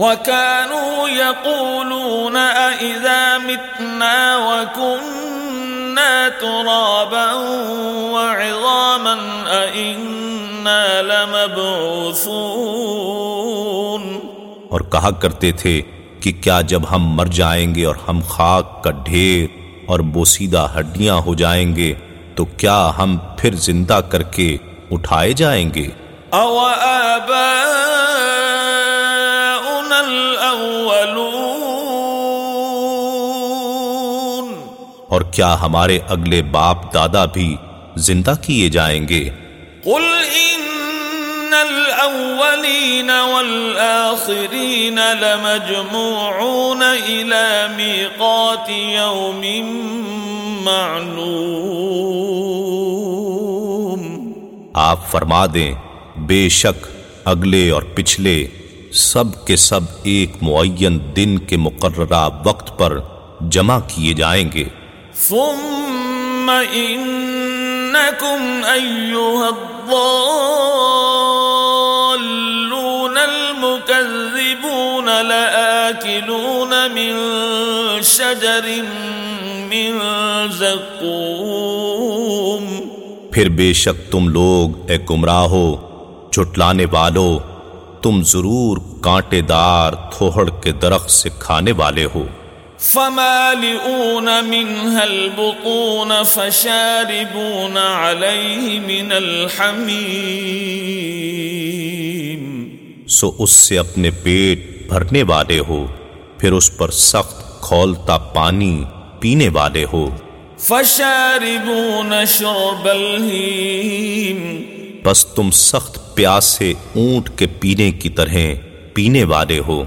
وكانوا يقولون أئذا متنا وكنا ترابا وعظاما أئنا لمبعوثون اور کہا کرتے تھے کہ کیا جب ہم مر جائیں گے اور ہم خاک کا ڈھیر اور بوسیدہ ہڈیاں ہو جائیں گے تو کیا ہم پھر زندہ کر کے اٹھائے جائیں گے؟ او آباؤنا الاولون اور کیا ہمارے اگلے باپ دادا بھی زندہ کیے جائیں گے؟ قل ان الاولین والآخرین لمجموعون الى میقات یوم معلوم۔ آپ فرما دیں بے شک اگلے اور پچھلے سب کے سب ایک معین دن کے مقررہ وقت پر جمع کیے جائیں گے۔ ثم انکم ایوہ الضالون المکذبون لآکلون من شجر من زقوم۔ پھر بے شک تم لوگ اے گمراہو چٹلانے والو تم ضرور کانٹے دار تھوڑ کے درخت سے کھانے والے ہو۔ فمالئون منها البطون فشاربون عليه من الحميم سو اس سے اپنے پیٹ بھرنے والے ہو پھر اس پر سخت کھولتا پانی پینے والے ہو۔ فشاربون شرب الهيم بس تم سخت پیاس سے اونٹ کے پینے کی طرح پینے والے ہو۔